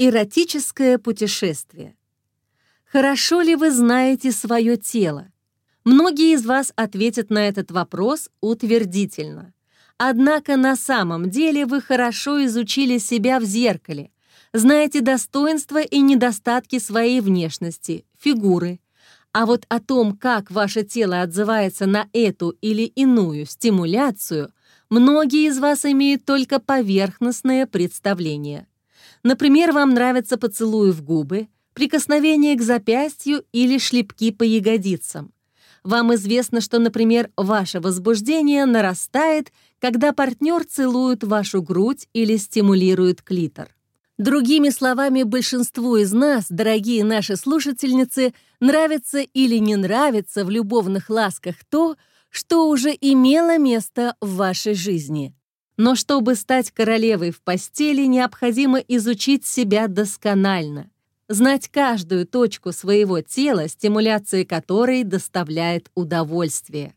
Эротическое путешествие. Хорошо ли вы знаете свое тело? Многие из вас ответят на этот вопрос утвердительно. Однако на самом деле вы хорошо изучили себя в зеркале, знаете достоинства и недостатки своей внешности, фигуры. А вот о том, как ваше тело отзывается на эту или иную стимуляцию, многие из вас имеют только поверхностное представление. Например, вам нравятся поцелуи в губы, прикосновение к запястью или шлепки по ягодицам. Вам известно, что, например, ваше возбуждение нарастает, когда партнер целует вашу грудь или стимулирует клитор. Другими словами, большинству из нас, дорогие наши слушательницы, нравится или не нравится в любовных ласках то, что уже имело место в вашей жизни. Но чтобы стать королевой в постели, необходимо изучить себя досконально, знать каждую точку своего тела, стимуляция которой доставляет удовольствие.